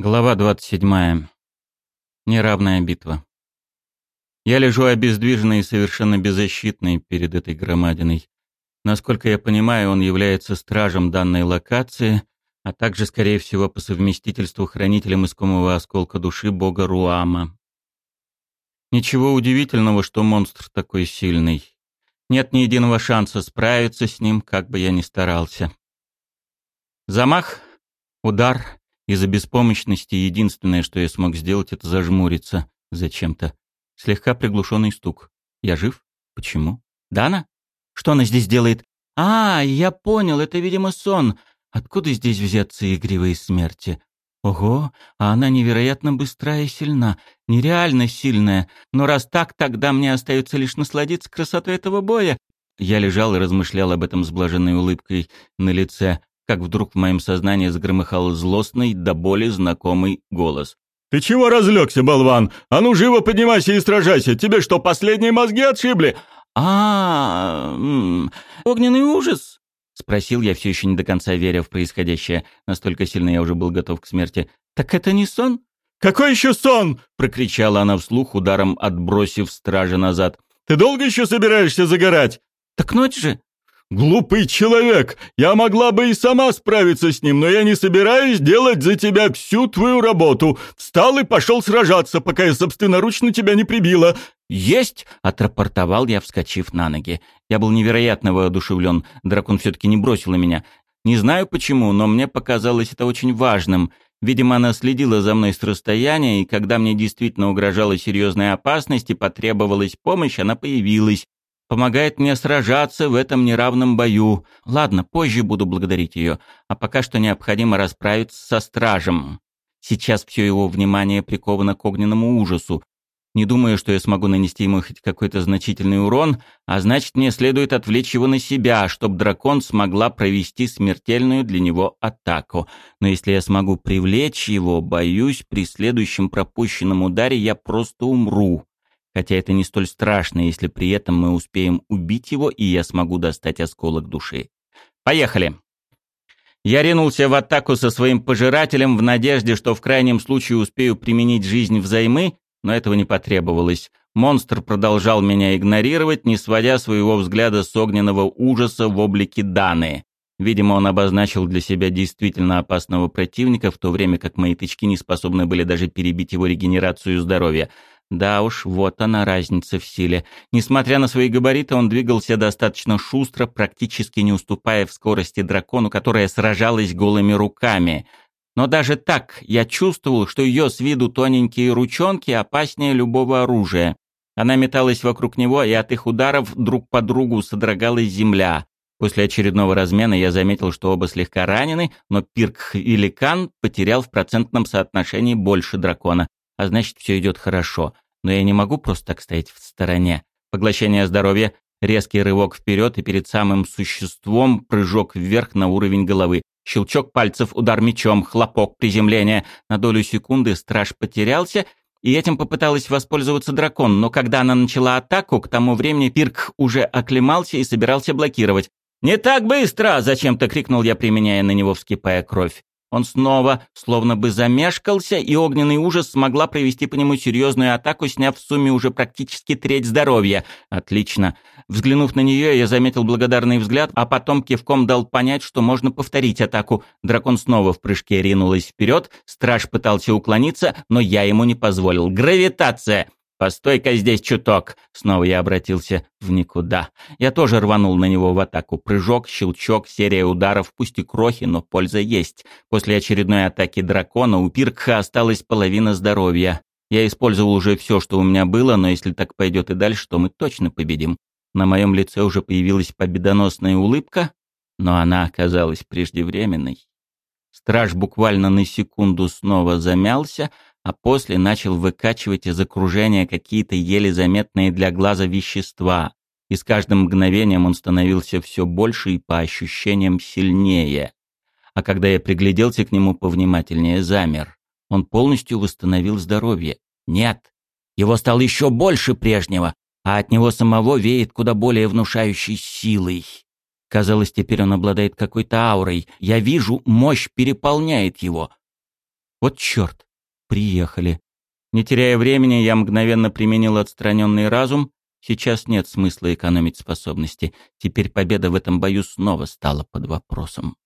Глава 27. Неравная битва. Я лежу обездвиженный и совершенно беззащитный перед этой громадиной. Насколько я понимаю, он является стражем данной локации, а также, скорее всего, по совместительству хранителем искомого осколка души бога Руама. Ничего удивительного, что монстр такой сильный. Нет ни единого шанса справиться с ним, как бы я ни старался. Замах, удар — из-за беспомощности единственное, что я смог сделать, это зажмуриться зачем-то. Слегка приглушенный стук. Я жив? Почему? Дана? Что она здесь делает? А, я понял, это, видимо, сон. Откуда здесь взяться игривые смерти? Ого, а она невероятно быстрая и сильна. Нереально сильная. Но раз так, тогда мне остается лишь насладиться красотой этого боя. Я лежал и размышлял об этом с блаженной улыбкой на лице как вдруг в моем сознании загромыхал злостный, до боли знакомый голос. «Ты чего разлегся, болван? А ну живо поднимайся и сражайся! Тебе что, последние мозги отшибли?» а, огненный ужас?» — спросил я, все еще не до конца веря в происходящее. Настолько сильно я уже был готов к смерти. «Так это не сон?» «Какой еще сон?» — прокричала она вслух, ударом отбросив стража назад. «Ты долго еще собираешься загорать?» «Так ночь же!» «Глупый человек! Я могла бы и сама справиться с ним, но я не собираюсь делать за тебя всю твою работу. Встал и пошел сражаться, пока я собственноручно тебя не прибила». «Есть!» — отрапортовал я, вскочив на ноги. Я был невероятно воодушевлен. Дракон все-таки не бросил меня. Не знаю почему, но мне показалось это очень важным. Видимо, она следила за мной с расстояния, и когда мне действительно угрожала серьезная опасность и потребовалась помощь, она появилась, Помогает мне сражаться в этом неравном бою. Ладно, позже буду благодарить ее, а пока что необходимо расправиться со стражем. Сейчас все его внимание приковано к огненному ужасу. Не думаю, что я смогу нанести ему хоть какой-то значительный урон, а значит, мне следует отвлечь его на себя, чтобы дракон смогла провести смертельную для него атаку. Но если я смогу привлечь его, боюсь, при следующем пропущенном ударе я просто умру хотя это не столь страшно, если при этом мы успеем убить его, и я смогу достать осколок души. Поехали! Я ринулся в атаку со своим пожирателем в надежде, что в крайнем случае успею применить жизнь взаймы, но этого не потребовалось. Монстр продолжал меня игнорировать, не сводя своего взгляда с огненного ужаса в облике Даны. Видимо, он обозначил для себя действительно опасного противника, в то время как мои тычки не способны были даже перебить его регенерацию здоровья. Да уж, вот она разница в силе. Несмотря на свои габариты, он двигался достаточно шустро, практически не уступая в скорости дракону, которая сражалась голыми руками. Но даже так я чувствовал, что ее с виду тоненькие ручонки опаснее любого оружия. Она металась вокруг него, и от их ударов друг по другу содрогалась земля. После очередного размена я заметил, что оба слегка ранены, но Пирк или Кан потерял в процентном соотношении больше дракона а значит, все идет хорошо. Но я не могу просто так стоять в стороне. Поглощение здоровья, резкий рывок вперед и перед самым существом прыжок вверх на уровень головы. Щелчок пальцев, удар мечом, хлопок, приземление. На долю секунды страж потерялся, и этим попыталась воспользоваться дракон, но когда она начала атаку, к тому времени Пирк уже оклемался и собирался блокировать. «Не так быстро!» — зачем-то крикнул я, применяя на него вскипая кровь. Он снова словно бы замешкался, и огненный ужас смогла провести по нему серьезную атаку, сняв в сумме уже практически треть здоровья. Отлично. Взглянув на нее, я заметил благодарный взгляд, а потом кивком дал понять, что можно повторить атаку. Дракон снова в прыжке ринулась вперед, страж пытался уклониться, но я ему не позволил. «Гравитация!» «Постой-ка здесь чуток!» Снова я обратился в никуда. Я тоже рванул на него в атаку. Прыжок, щелчок, серия ударов, пусть и крохи, но польза есть. После очередной атаки дракона у Пиркха осталась половина здоровья. Я использовал уже все, что у меня было, но если так пойдет и дальше, то мы точно победим. На моем лице уже появилась победоносная улыбка, но она оказалась преждевременной. Страж буквально на секунду снова замялся, а после начал выкачивать из окружения какие-то еле заметные для глаза вещества, и с каждым мгновением он становился все больше и по ощущениям сильнее. А когда я пригляделся к нему повнимательнее, замер. Он полностью восстановил здоровье. Нет, его стало еще больше прежнего, а от него самого веет куда более внушающей силой. Казалось, теперь он обладает какой-то аурой. Я вижу, мощь переполняет его. Вот черт, приехали. Не теряя времени, я мгновенно применил отстраненный разум. Сейчас нет смысла экономить способности. Теперь победа в этом бою снова стала под вопросом.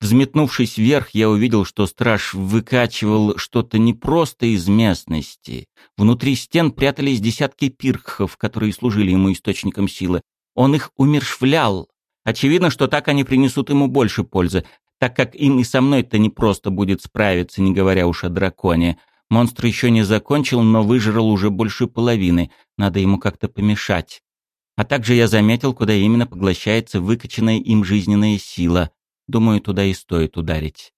Взметнувшись вверх, я увидел, что страж выкачивал что-то не просто из местности. Внутри стен прятались десятки пиркхов, которые служили ему источником силы. Он их умершвлял. Очевидно, что так они принесут ему больше пользы, так как им и со мной-то не просто будет справиться, не говоря уж о драконе. Монстр еще не закончил, но выжрал уже больше половины. Надо ему как-то помешать. А также я заметил, куда именно поглощается выкачанная им жизненная сила. Думаю, туда и стоит ударить.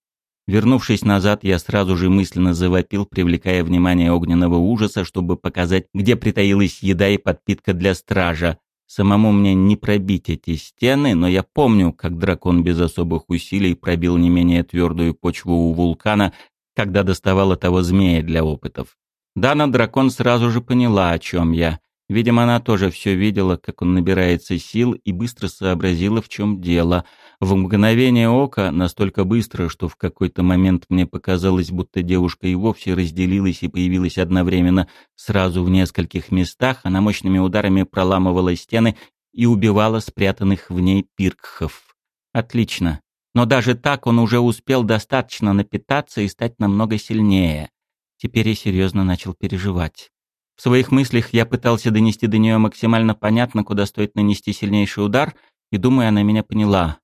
Вернувшись назад, я сразу же мысленно завопил, привлекая внимание огненного ужаса, чтобы показать, где притаилась еда и подпитка для стража. Самому мне не пробить эти стены, но я помню, как дракон без особых усилий пробил не менее твердую почву у вулкана, когда доставала того змея для опытов. Дана дракон сразу же поняла, о чем я. Видимо, она тоже все видела, как он набирается сил, и быстро сообразила, в чем дело. В мгновение ока, настолько быстро, что в какой-то момент мне показалось, будто девушка и вовсе разделилась и появилась одновременно сразу в нескольких местах, она мощными ударами проламывала стены и убивала спрятанных в ней пиркхов. Отлично. Но даже так он уже успел достаточно напитаться и стать намного сильнее. Теперь я серьезно начал переживать. В своих мыслях я пытался донести до нее максимально понятно, куда стоит нанести сильнейший удар, и думаю, она меня поняла.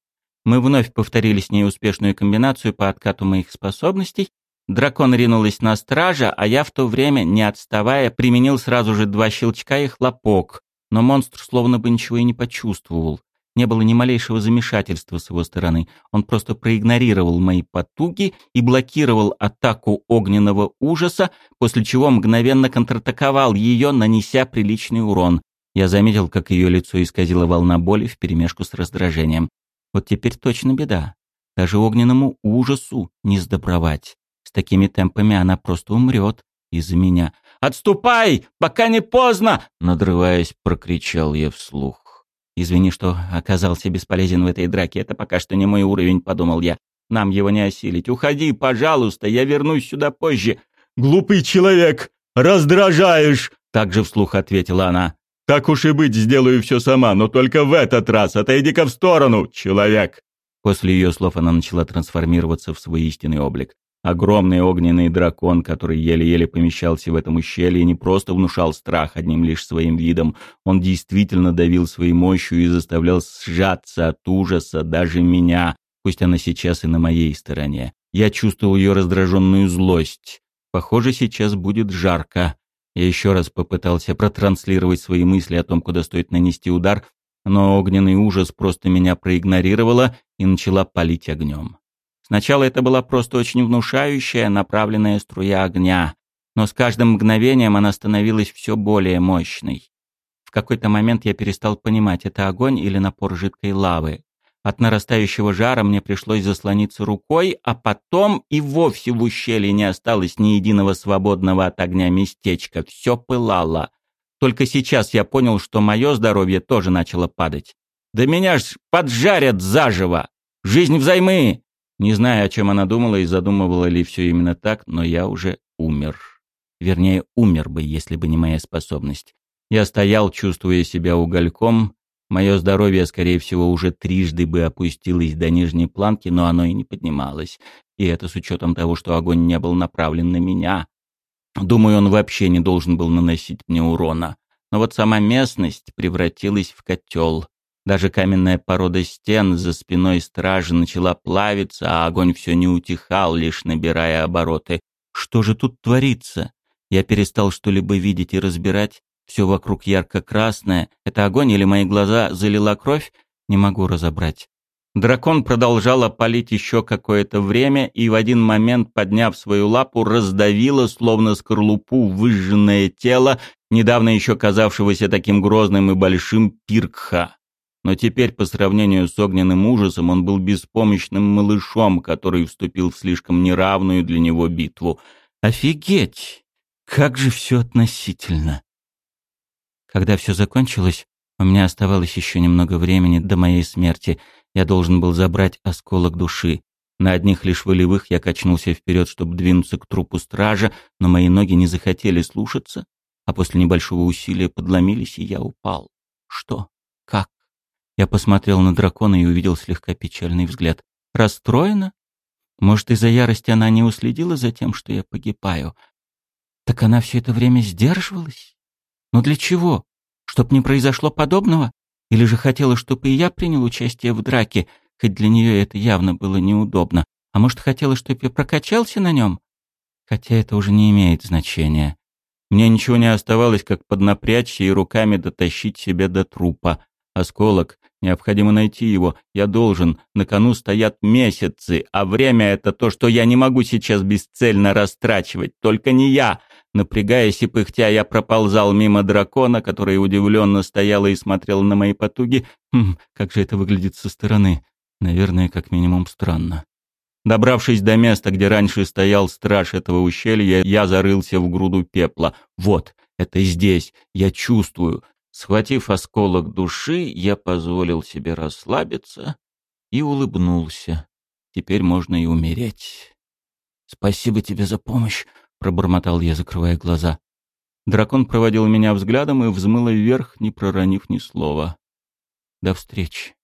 Мы вновь повторили с ней успешную комбинацию по откату моих способностей. Дракон ринулась на стража, а я в то время, не отставая, применил сразу же два щелчка и хлопок. Но монстр словно бы ничего и не почувствовал. Не было ни малейшего замешательства с его стороны. Он просто проигнорировал мои потуги и блокировал атаку огненного ужаса, после чего мгновенно контратаковал ее, нанеся приличный урон. Я заметил, как ее лицо исказило волна боли вперемешку с раздражением. Вот теперь точно беда. Даже огненному ужасу не сдобровать. С такими темпами она просто умрет из-за меня. «Отступай, пока не поздно!» Надрываясь, прокричал я вслух. Извини, что оказался бесполезен в этой драке. Это пока что не мой уровень, подумал я. Нам его не осилить. Уходи, пожалуйста, я вернусь сюда позже. Глупый человек, раздражаешь, также вслух ответила она. Так уж и быть, сделаю все сама, но только в этот раз. Отойди-ка в сторону, человек. После ее слов она начала трансформироваться в свой истинный облик. Огромный огненный дракон, который еле-еле помещался в этом ущелье, не просто внушал страх одним лишь своим видом, он действительно давил своей мощью и заставлял сжаться от ужаса даже меня, пусть она сейчас и на моей стороне. Я чувствовал ее раздраженную злость. Похоже, сейчас будет жарко. Я еще раз попытался протранслировать свои мысли о том, куда стоит нанести удар, но огненный ужас просто меня проигнорировала и начала палить огнем. Сначала это была просто очень внушающая, направленная струя огня, но с каждым мгновением она становилась все более мощной. В какой-то момент я перестал понимать, это огонь или напор жидкой лавы. От нарастающего жара мне пришлось заслониться рукой, а потом и вовсе в ущелье не осталось ни единого свободного от огня местечка. Все пылало. Только сейчас я понял, что мое здоровье тоже начало падать. Да меня ж поджарят заживо! Жизнь взаймы! Не знаю, о чем она думала и задумывала ли все именно так, но я уже умер. Вернее, умер бы, если бы не моя способность. Я стоял, чувствуя себя угольком. Мое здоровье, скорее всего, уже трижды бы опустилось до нижней планки, но оно и не поднималось. И это с учетом того, что огонь не был направлен на меня. Думаю, он вообще не должен был наносить мне урона. Но вот сама местность превратилась в котел. Даже каменная порода стен за спиной стражи начала плавиться, а огонь все не утихал, лишь набирая обороты. Что же тут творится? Я перестал что-либо видеть и разбирать. Все вокруг ярко-красное. Это огонь или мои глаза залила кровь? Не могу разобрать. Дракон продолжал опалить еще какое-то время и в один момент, подняв свою лапу, раздавило, словно скорлупу, выжженное тело, недавно еще казавшегося таким грозным и большим пиркха но теперь по сравнению с огненным ужасом он был беспомощным малышом, который вступил в слишком неравную для него битву. Офигеть! Как же все относительно! Когда все закончилось, у меня оставалось еще немного времени до моей смерти. Я должен был забрать осколок души. На одних лишь волевых я качнулся вперед, чтобы двинуться к трупу стража, но мои ноги не захотели слушаться, а после небольшого усилия подломились, и я упал. Что? Я посмотрел на дракона и увидел слегка печальный взгляд. Расстроена? Может, из-за ярости она не уследила за тем, что я погибаю? Так она все это время сдерживалась? Но для чего? Чтоб не произошло подобного? Или же хотела, чтобы и я принял участие в драке, хоть для нее это явно было неудобно? А может, хотела, чтобы я прокачался на нем? Хотя это уже не имеет значения. Мне ничего не оставалось, как поднапрячься и руками дотащить себя до трупа. Осколок. Необходимо найти его. Я должен. На кону стоят месяцы, а время — это то, что я не могу сейчас бесцельно растрачивать. Только не я. Напрягаясь и пыхтя, я проползал мимо дракона, который удивленно стоял и смотрел на мои потуги. Хм, как же это выглядит со стороны. Наверное, как минимум странно. Добравшись до места, где раньше стоял страж этого ущелья, я зарылся в груду пепла. Вот, это здесь, я чувствую. Схватив осколок души, я позволил себе расслабиться и улыбнулся. Теперь можно и умереть. «Спасибо тебе за помощь», — пробормотал я, закрывая глаза. Дракон проводил меня взглядом и взмыл вверх, не проронив ни слова. «До встречи».